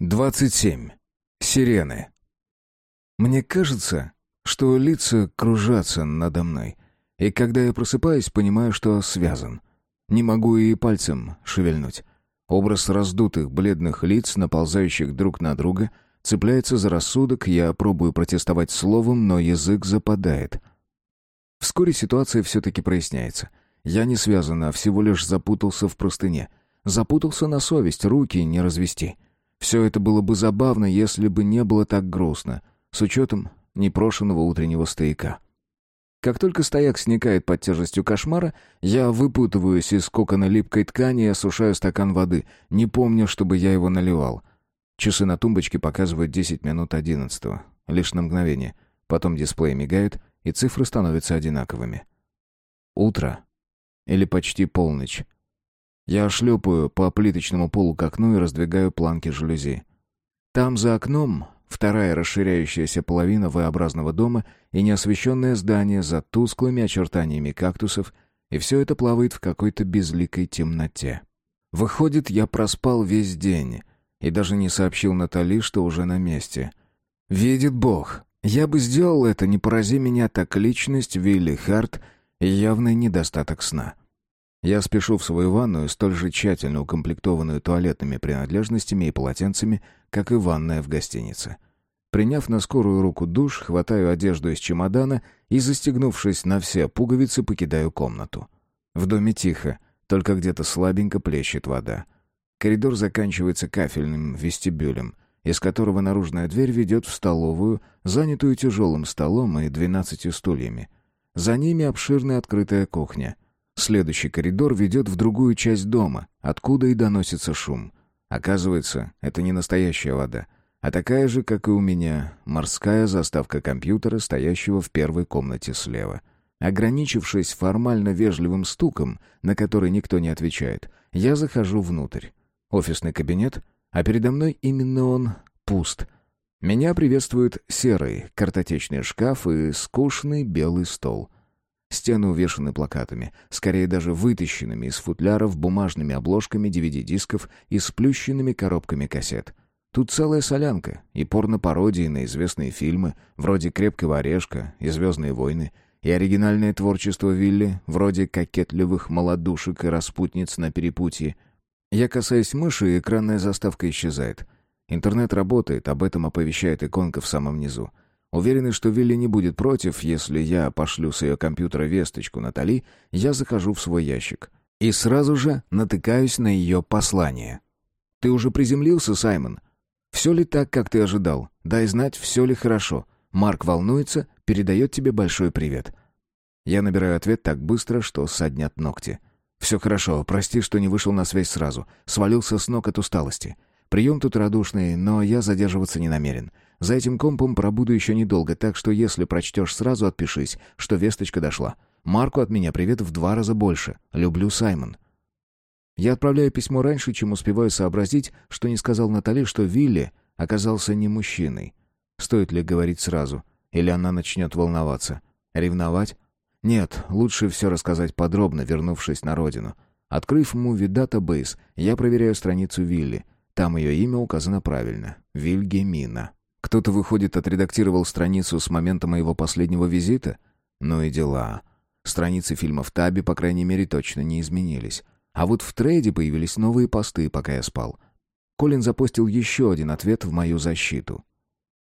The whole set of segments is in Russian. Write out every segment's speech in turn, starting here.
27. Сирены. Мне кажется, что лица кружатся надо мной. И когда я просыпаюсь, понимаю, что связан. Не могу и пальцем шевельнуть. Образ раздутых бледных лиц, наползающих друг на друга, цепляется за рассудок, я пробую протестовать словом, но язык западает. Вскоре ситуация все-таки проясняется. Я не связан, а всего лишь запутался в простыне. Запутался на совесть, руки не развести. — все это было бы забавно, если бы не было так грустно, с учетом непрошенного утреннего стояка. Как только стояк сникает под тяжестью кошмара, я выпутываюсь из кокона липкой ткани и осушаю стакан воды, не помню, чтобы я его наливал. Часы на тумбочке показывают 10 минут одиннадцатого. Лишь на мгновение. Потом дисплей мигает, и цифры становятся одинаковыми. Утро. Или почти полночь. Я шлепаю по плиточному полу к окну и раздвигаю планки жалюзи. Там за окном вторая расширяющаяся половина V-образного дома и неосвещенное здание за тусклыми очертаниями кактусов, и все это плавает в какой-то безликой темноте. Выходит, я проспал весь день и даже не сообщил Натали, что уже на месте. Видит Бог, я бы сделал это, не порази меня так личность Вилли Харт и явный недостаток сна. Я спешу в свою ванную, столь же тщательно укомплектованную туалетными принадлежностями и полотенцами, как и ванная в гостинице. Приняв на скорую руку душ, хватаю одежду из чемодана и, застегнувшись на все пуговицы, покидаю комнату. В доме тихо, только где-то слабенько плещет вода. Коридор заканчивается кафельным вестибюлем, из которого наружная дверь ведет в столовую, занятую тяжелым столом и двенадцатью стульями. За ними обширная открытая кухня — Следующий коридор ведет в другую часть дома, откуда и доносится шум. Оказывается, это не настоящая вода, а такая же, как и у меня, морская заставка компьютера, стоящего в первой комнате слева. Ограничившись формально вежливым стуком, на который никто не отвечает, я захожу внутрь. Офисный кабинет, а передо мной именно он пуст. Меня приветствует серый картотечный шкаф и скучный белый стол — Стены увешаны плакатами, скорее даже вытащенными из футляров бумажными обложками DVD-дисков и сплющенными коробками кассет. Тут целая солянка и порно-пародии на известные фильмы, вроде «Крепкого орешка» и «Звездные войны», и оригинальное творчество Вилли, вроде кокетливых молодушек и распутниц на перепутье. Я касаюсь мыши, и экранная заставка исчезает. Интернет работает, об этом оповещает иконка в самом низу. Уверенный, что Вилли не будет против, если я пошлю с ее компьютера весточку Натали, я захожу в свой ящик. И сразу же натыкаюсь на ее послание. «Ты уже приземлился, Саймон? Все ли так, как ты ожидал? Дай знать, все ли хорошо. Марк волнуется, передает тебе большой привет». Я набираю ответ так быстро, что саднят ногти. «Все хорошо, прости, что не вышел на связь сразу. Свалился с ног от усталости. Прием тут радушный, но я задерживаться не намерен. За этим компом пробуду еще недолго, так что если прочтешь сразу, отпишись, что весточка дошла. Марку от меня привет в два раза больше. Люблю, Саймон. Я отправляю письмо раньше, чем успеваю сообразить, что не сказал Натали, что Вилли оказался не мужчиной. Стоит ли говорить сразу? Или она начнет волноваться? Ревновать? Нет, лучше все рассказать подробно, вернувшись на родину. Открыв Movie Database, я проверяю страницу Вилли. Там ее имя указано правильно. Вильгемина. Кто-то, выходит, отредактировал страницу с момента моего последнего визита? Ну и дела. Страницы фильма в Табе, по крайней мере, точно не изменились. А вот в трейде появились новые посты, пока я спал. Колин запостил еще один ответ в мою защиту.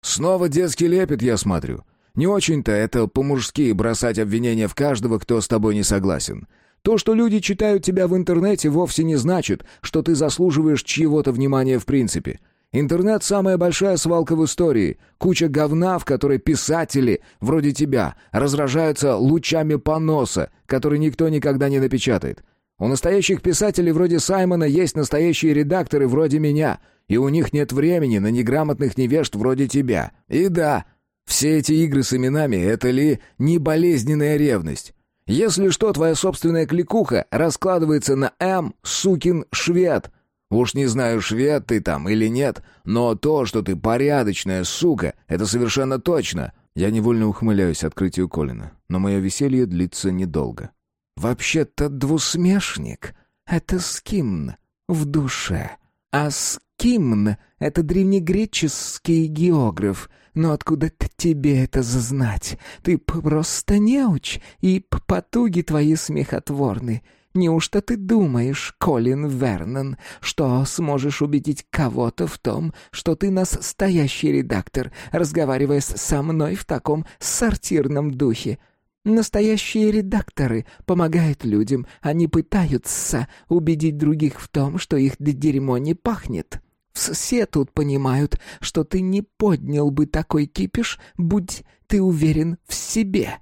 «Снова детский лепет, я смотрю. Не очень-то это по-мужски бросать обвинения в каждого, кто с тобой не согласен. То, что люди читают тебя в интернете, вовсе не значит, что ты заслуживаешь чьего-то внимания в принципе. Интернет — самая большая свалка в истории. Куча говна, в которой писатели, вроде тебя, разражаются лучами поноса, который никто никогда не напечатает. У настоящих писателей вроде Саймона есть настоящие редакторы вроде меня, и у них нет времени на неграмотных невежд вроде тебя. И да, все эти игры с именами — это ли не болезненная ревность? Если что, твоя собственная кликуха раскладывается на «М, сукин швед», Уж не знаю, швед ты там или нет, но то, что ты порядочная сука, это совершенно точно. Я невольно ухмыляюсь открытию Колина, но мое веселье длится недолго. Вообще-то двусмешник — это скимн в душе. А Скимн — это древнегреческий географ. Но откуда тебе это зазнать? Ты просто неуч, и потуги твои смехотворны. Неужто ты думаешь, Колин Вернон, что сможешь убедить кого-то в том, что ты настоящий редактор, разговаривая со мной в таком сортирном духе? Настоящие редакторы помогают людям, они пытаются убедить других в том, что их дерьмо не пахнет. Все тут понимают, что ты не поднял бы такой кипиш, будь ты уверен в себе».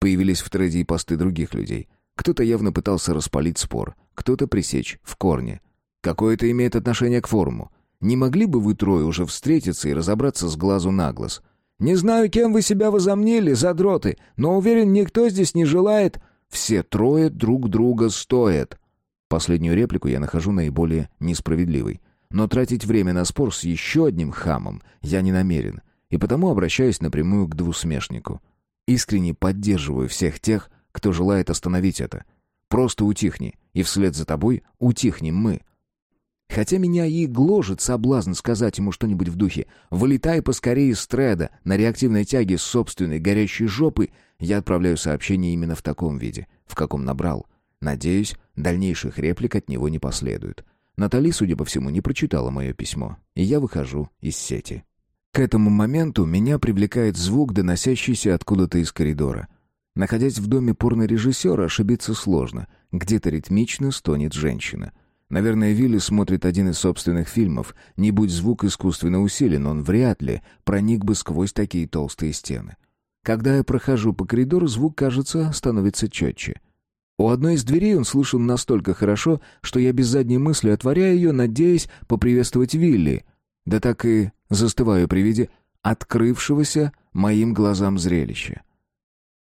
Появились в треде и посты других людей. Кто-то явно пытался распалить спор, кто-то пресечь в корне. Какое это имеет отношение к форуму? Не могли бы вы трое уже встретиться и разобраться с глазу на глаз? Не знаю, кем вы себя возомнили, задроты, но уверен, никто здесь не желает... Все трое друг друга стоят. Последнюю реплику я нахожу наиболее несправедливой. Но тратить время на спор с еще одним хамом я не намерен, и потому обращаюсь напрямую к двусмешнику. Искренне поддерживаю всех тех, кто желает остановить это. Просто утихни, и вслед за тобой утихнем мы. Хотя меня и гложет соблазн сказать ему что-нибудь в духе «Вылетай поскорее из треда на реактивной тяге собственной горящей жопы», я отправляю сообщение именно в таком виде, в каком набрал. Надеюсь, дальнейших реплик от него не последует. Натали, судя по всему, не прочитала мое письмо, и я выхожу из сети. К этому моменту меня привлекает звук, доносящийся откуда-то из коридора. Находясь в доме порнорежиссера, ошибиться сложно. Где-то ритмично стонет женщина. Наверное, Вилли смотрит один из собственных фильмов. Не будь звук искусственно усилен, он вряд ли проник бы сквозь такие толстые стены. Когда я прохожу по коридору, звук, кажется, становится четче. У одной из дверей он слышен настолько хорошо, что я без задней мысли отворяю ее, надеясь поприветствовать Вилли. Да так и застываю при виде открывшегося моим глазам зрелища.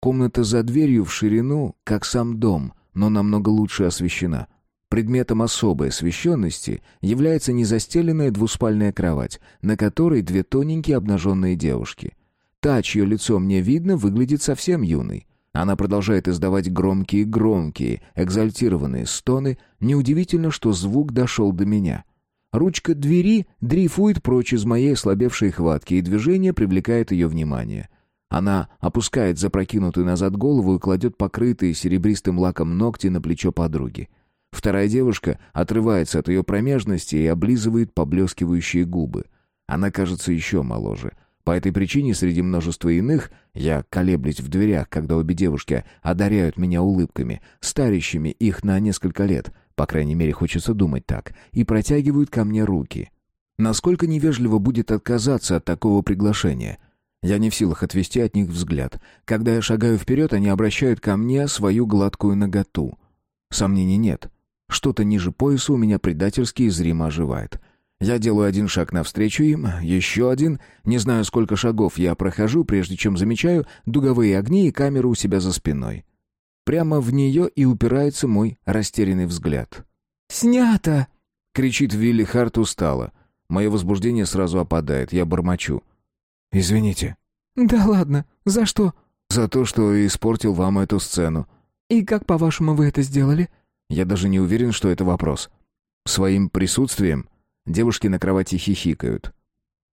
Комната за дверью в ширину, как сам дом, но намного лучше освещена. Предметом особой освещенности является незастеленная двуспальная кровать, на которой две тоненькие обнаженные девушки. Та, чье лицо мне видно, выглядит совсем юной. Она продолжает издавать громкие-громкие, экзальтированные стоны. Неудивительно, что звук дошел до меня. Ручка двери дрейфует прочь из моей ослабевшей хватки, и движение привлекает ее внимание — она опускает запрокинутую назад голову и кладет покрытые серебристым лаком ногти на плечо подруги. Вторая девушка отрывается от ее промежности и облизывает поблескивающие губы. Она кажется еще моложе. По этой причине среди множества иных я колеблюсь в дверях, когда обе девушки одаряют меня улыбками, старящими их на несколько лет, по крайней мере хочется думать так, и протягивают ко мне руки. Насколько невежливо будет отказаться от такого приглашения — я не в силах отвести от них взгляд. Когда я шагаю вперед, они обращают ко мне свою гладкую наготу. Сомнений нет. Что-то ниже пояса у меня предательски и зримо оживает. Я делаю один шаг навстречу им, еще один. Не знаю, сколько шагов я прохожу, прежде чем замечаю дуговые огни и камеру у себя за спиной. Прямо в нее и упирается мой растерянный взгляд. «Снято!» — кричит Вилли Харт устало. Мое возбуждение сразу опадает, я бормочу. «Извините». «Да ладно, за что?» «За то, что испортил вам эту сцену». «И как, по-вашему, вы это сделали?» Я даже не уверен, что это вопрос. Своим присутствием девушки на кровати хихикают.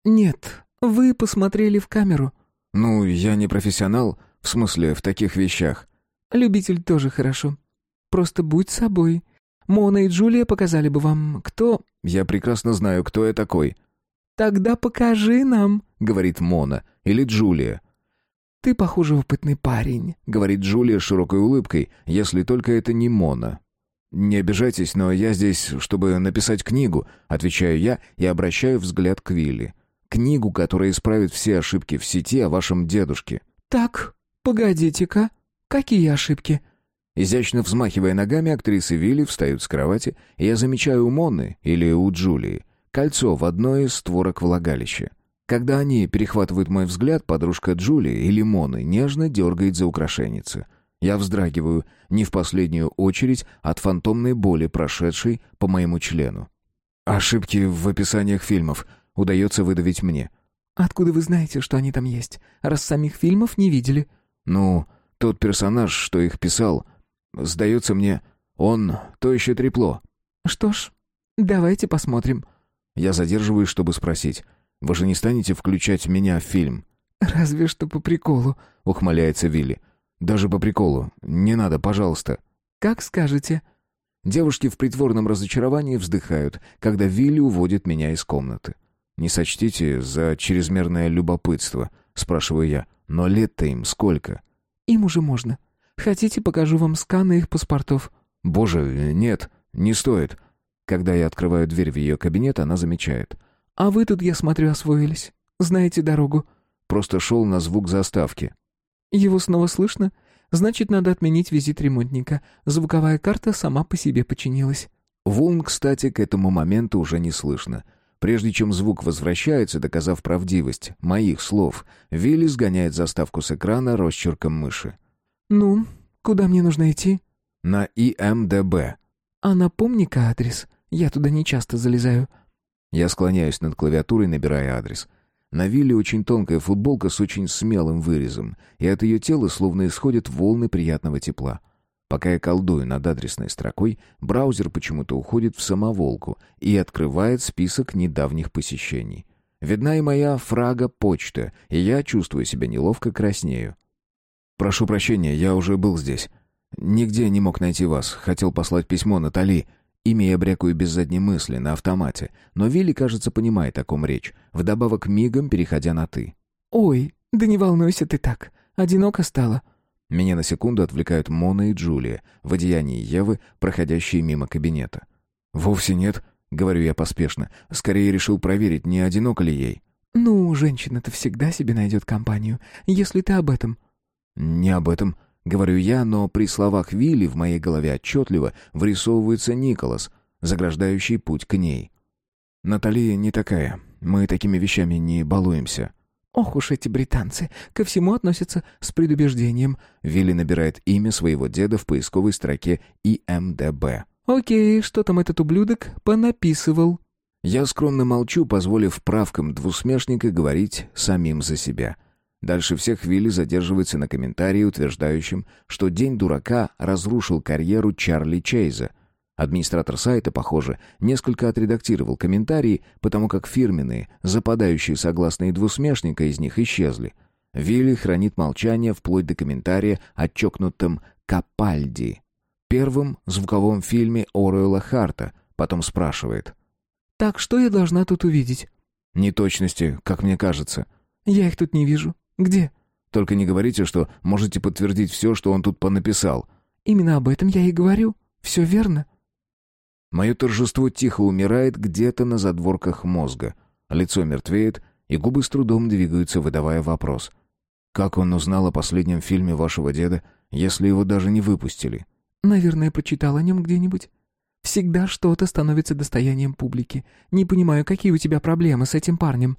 «Нет, вы посмотрели в камеру». «Ну, я не профессионал, в смысле, в таких вещах». «Любитель тоже хорошо. Просто будь собой. Мона и Джулия показали бы вам, кто...» «Я прекрасно знаю, кто я такой». «Тогда покажи нам», — говорит Мона, или Джулия. «Ты, похоже, опытный парень», — говорит Джулия широкой улыбкой, если только это не Мона. «Не обижайтесь, но я здесь, чтобы написать книгу», — отвечаю я и обращаю взгляд к Вилли. «Книгу, которая исправит все ошибки в сети о вашем дедушке». «Так, погодите-ка, какие ошибки?» Изящно взмахивая ногами, актрисы Вилли встают с кровати, и я замечаю у Монны или у Джулии кольцо в одной из створок влагалища. Когда они перехватывают мой взгляд, подружка Джулии и Лимоны нежно дергает за украшенницы. Я вздрагиваю, не в последнюю очередь, от фантомной боли, прошедшей по моему члену. Ошибки в описаниях фильмов удается выдавить мне. «Откуда вы знаете, что они там есть? Раз самих фильмов не видели?» «Ну, тот персонаж, что их писал, сдается мне, он то еще трепло». «Что ж, Давайте посмотрим». Я задерживаюсь, чтобы спросить. «Вы же не станете включать меня в фильм?» «Разве что по приколу», — ухмыляется Вилли. «Даже по приколу. Не надо, пожалуйста». «Как скажете». Девушки в притворном разочаровании вздыхают, когда Вилли уводит меня из комнаты. «Не сочтите за чрезмерное любопытство», — спрашиваю я. «Но лет-то им сколько?» «Им уже можно. Хотите, покажу вам сканы их паспортов?» «Боже, нет, не стоит». Когда я открываю дверь в ее кабинет, она замечает. «А вы тут, я смотрю, освоились. Знаете дорогу?» Просто шел на звук заставки. «Его снова слышно? Значит, надо отменить визит ремонтника. Звуковая карта сама по себе починилась». Волн, кстати, к этому моменту уже не слышно. Прежде чем звук возвращается, доказав правдивость моих слов, Вилли сгоняет заставку с экрана росчерком мыши. «Ну, куда мне нужно идти?» «На ИМДБ». «А напомни-ка адрес. Я туда не часто залезаю». Я склоняюсь над клавиатурой, набирая адрес. На Вилле очень тонкая футболка с очень смелым вырезом, и от ее тела словно исходят волны приятного тепла. Пока я колдую над адресной строкой, браузер почему-то уходит в самоволку и открывает список недавних посещений. Видна и моя фрага почта, и я чувствую себя неловко краснею. «Прошу прощения, я уже был здесь. Нигде не мог найти вас. Хотел послать письмо Натали. Имя я брякаю без задней мысли, на автомате. Но Вилли, кажется, понимает, о ком речь. Вдобавок мигом переходя на «ты». «Ой, да не волнуйся ты так. Одиноко стало». Меня на секунду отвлекают Мона и Джулия в одеянии Евы, проходящие мимо кабинета. «Вовсе нет», — говорю я поспешно. «Скорее решил проверить, не одиноко ли ей». «Ну, женщина-то всегда себе найдет компанию, если ты об этом». «Не об этом», — говорю я, но при словах Вилли в моей голове отчетливо вырисовывается Николас, заграждающий путь к ней. «Наталья не такая. Мы такими вещами не балуемся». «Ох уж эти британцы! Ко всему относятся с предубеждением». Вилли набирает имя своего деда в поисковой строке ИМДБ. «Окей, что там этот ублюдок понаписывал?» Я скромно молчу, позволив правкам двусмешника говорить самим за себя. Дальше всех Вилли задерживается на комментарии, утверждающем, что День дурака разрушил карьеру Чарли Чейза — Администратор сайта, похоже, несколько отредактировал комментарии, потому как фирменные, западающие согласные двусмешника из них исчезли. Вилли хранит молчание вплоть до комментария о чокнутом Капальди, первом звуковом фильме Оруэлла Харта, потом спрашивает. «Так что я должна тут увидеть?» «Неточности, как мне кажется». «Я их тут не вижу. Где?» «Только не говорите, что можете подтвердить все, что он тут понаписал». «Именно об этом я и говорю. Все верно». Мое торжество тихо умирает где-то на задворках мозга. Лицо мертвеет, и губы с трудом двигаются, выдавая вопрос. «Как он узнал о последнем фильме вашего деда, если его даже не выпустили?» «Наверное, прочитал о нем где-нибудь. Всегда что-то становится достоянием публики. Не понимаю, какие у тебя проблемы с этим парнем?»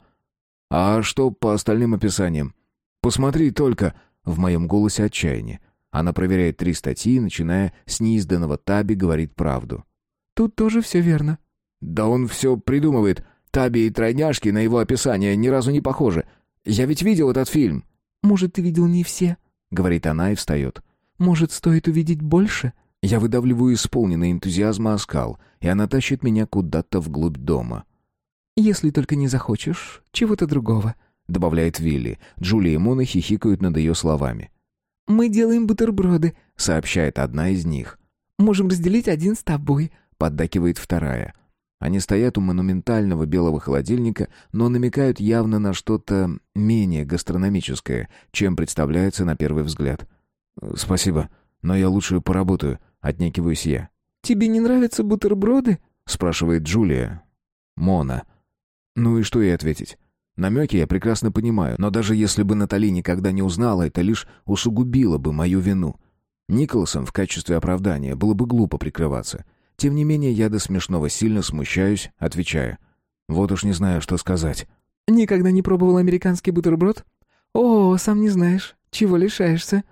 «А что по остальным описаниям? Посмотри только!» В моем голосе отчаяние. Она проверяет три статьи, начиная с неизданного таби, говорит правду. Тут тоже все верно». «Да он все придумывает. Таби и тройняшки на его описание ни разу не похожи. Я ведь видел этот фильм». «Может, ты видел не все?» — говорит она и встает. «Может, стоит увидеть больше?» Я выдавливаю исполненный энтузиазма оскал, и она тащит меня куда-то вглубь дома. «Если только не захочешь чего-то другого», — добавляет Вилли. Джулия и Мона хихикают над ее словами. «Мы делаем бутерброды», — сообщает одна из них. «Можем разделить один с тобой», поддакивает вторая. Они стоят у монументального белого холодильника, но намекают явно на что-то менее гастрономическое, чем представляется на первый взгляд. «Спасибо, но я лучше поработаю», — отнекиваюсь я. «Тебе не нравятся бутерброды?» — спрашивает Джулия. «Мона». Ну и что ей ответить? Намеки я прекрасно понимаю, но даже если бы Натали никогда не узнала, это лишь усугубило бы мою вину. Николасом в качестве оправдания было бы глупо прикрываться. Тем не менее, я до смешного сильно смущаюсь, отвечая. Вот уж не знаю, что сказать. «Никогда не пробовал американский бутерброд? О, сам не знаешь. Чего лишаешься?»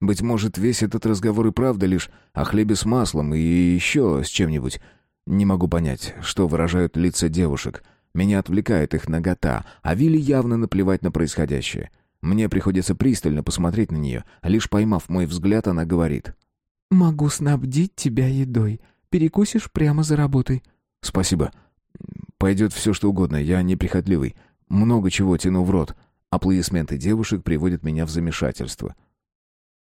Быть может, весь этот разговор и правда лишь о хлебе с маслом и еще с чем-нибудь. Не могу понять, что выражают лица девушек. Меня отвлекает их нагота, а Вилли явно наплевать на происходящее. Мне приходится пристально посмотреть на нее, а лишь поймав мой взгляд, она говорит. «Могу снабдить тебя едой. Перекусишь прямо за работой». «Спасибо. Пойдет все, что угодно. Я неприхотливый. Много чего тяну в рот». Аплодисменты девушек приводят меня в замешательство.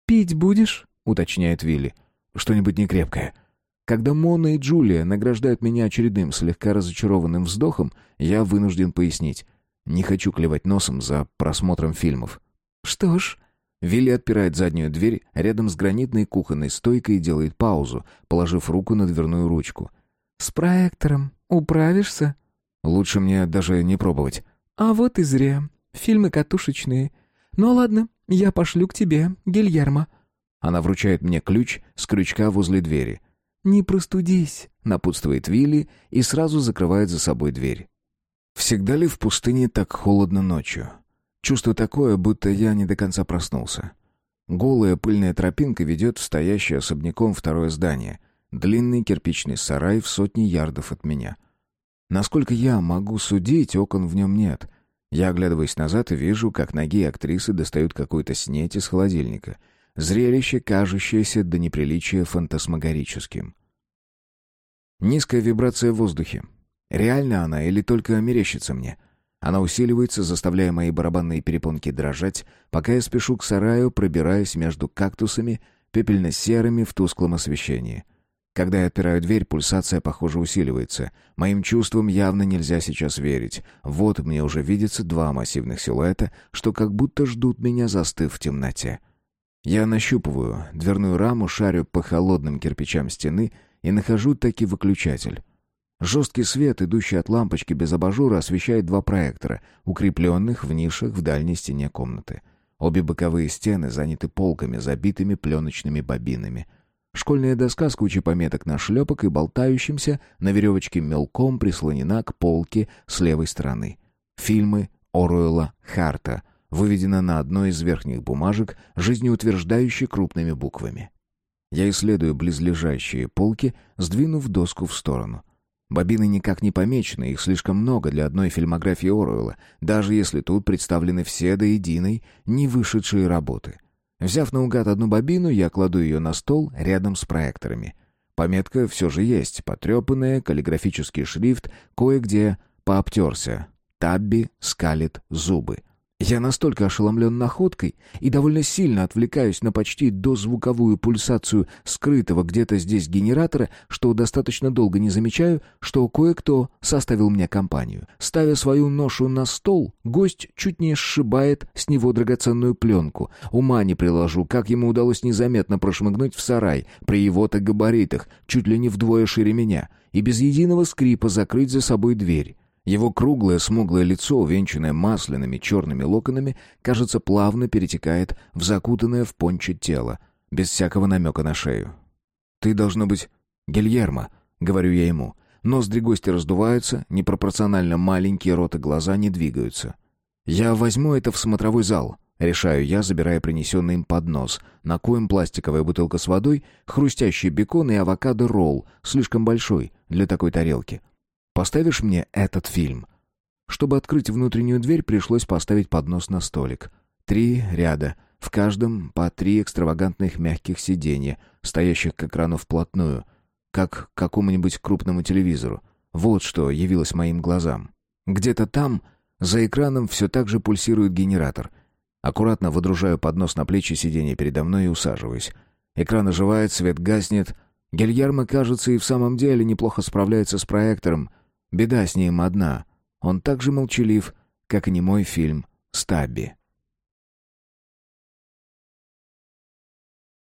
«Пить будешь?» — уточняет Вилли. «Что-нибудь некрепкое». Когда Мона и Джулия награждают меня очередным слегка разочарованным вздохом, я вынужден пояснить. Не хочу клевать носом за просмотром фильмов. «Что ж...» Вилли отпирает заднюю дверь рядом с гранитной кухонной стойкой и делает паузу, положив руку на дверную ручку. «С проектором управишься?» «Лучше мне даже не пробовать». «А вот и зря. Фильмы катушечные. Ну ладно, я пошлю к тебе, Гильермо». Она вручает мне ключ с крючка возле двери. «Не простудись», — напутствует Вилли и сразу закрывает за собой дверь. Всегда ли в пустыне так холодно ночью? Чувство такое, будто я не до конца проснулся. Голая пыльная тропинка ведет в стоящее особняком второе здание. Длинный кирпичный сарай в сотни ярдов от меня. Насколько я могу судить, окон в нем нет. Я оглядываюсь назад и вижу, как ноги актрисы достают какую-то снеть из холодильника. Зрелище, кажущееся до неприличия фантасмагорическим. Низкая вибрация в воздухе. Реально она или только мерещится мне? Она усиливается, заставляя мои барабанные перепонки дрожать, пока я спешу к сараю, пробираясь между кактусами, пепельно-серыми в тусклом освещении. Когда я отпираю дверь, пульсация, похоже, усиливается. Моим чувствам явно нельзя сейчас верить. Вот мне уже видятся два массивных силуэта, что как будто ждут меня, застыв в темноте. Я нащупываю дверную раму, шарю по холодным кирпичам стены и нахожу таки выключатель. Жесткий свет, идущий от лампочки без абажура, освещает два проектора, укрепленных в нишах в дальней стене комнаты. Обе боковые стены заняты полками, забитыми пленочными бобинами. Школьная доска с кучей пометок на шлепок и болтающимся на веревочке мелком прислонена к полке с левой стороны. Фильмы Оруэлла Харта выведено на одной из верхних бумажек, жизнеутверждающей крупными буквами. Я исследую близлежащие полки, сдвинув доску в сторону. Бобины никак не помечены, их слишком много для одной фильмографии Оруэлла, даже если тут представлены все до единой не вышедшие работы. Взяв наугад одну бобину, я кладу ее на стол рядом с проекторами. Пометка все же есть, потрепанная, каллиграфический шрифт, кое-где пообтерся. Табби скалит зубы. Я настолько ошеломлен находкой и довольно сильно отвлекаюсь на почти дозвуковую пульсацию скрытого где-то здесь генератора, что достаточно долго не замечаю, что кое-кто составил мне компанию. Ставя свою ношу на стол, гость чуть не сшибает с него драгоценную пленку. Ума не приложу, как ему удалось незаметно прошмыгнуть в сарай при его-то габаритах, чуть ли не вдвое шире меня, и без единого скрипа закрыть за собой дверь. Его круглое смуглое лицо, увенчанное масляными черными локонами, кажется, плавно перетекает в закутанное в понче тело, без всякого намека на шею. «Ты, должно быть, Гильермо», — говорю я ему. Ноздри гостя раздуваются, непропорционально маленькие рот и глаза не двигаются. «Я возьму это в смотровой зал», — решаю я, забирая принесенный им поднос, на коем пластиковая бутылка с водой, хрустящий бекон и авокадо-ролл, слишком большой для такой тарелки. Поставишь мне этот фильм?» Чтобы открыть внутреннюю дверь, пришлось поставить поднос на столик. Три ряда, в каждом по три экстравагантных мягких сиденья, стоящих к экрану вплотную, как к какому-нибудь крупному телевизору. Вот что явилось моим глазам. Где-то там, за экраном, все так же пульсирует генератор. Аккуратно выдружаю поднос на плечи сиденья передо мной и усаживаюсь. Экран оживает, свет гаснет. Гильермо, кажется, и в самом деле неплохо справляется с проектором — Беда с ним одна. Он так же молчалив, как и не мой фильм «Стабби».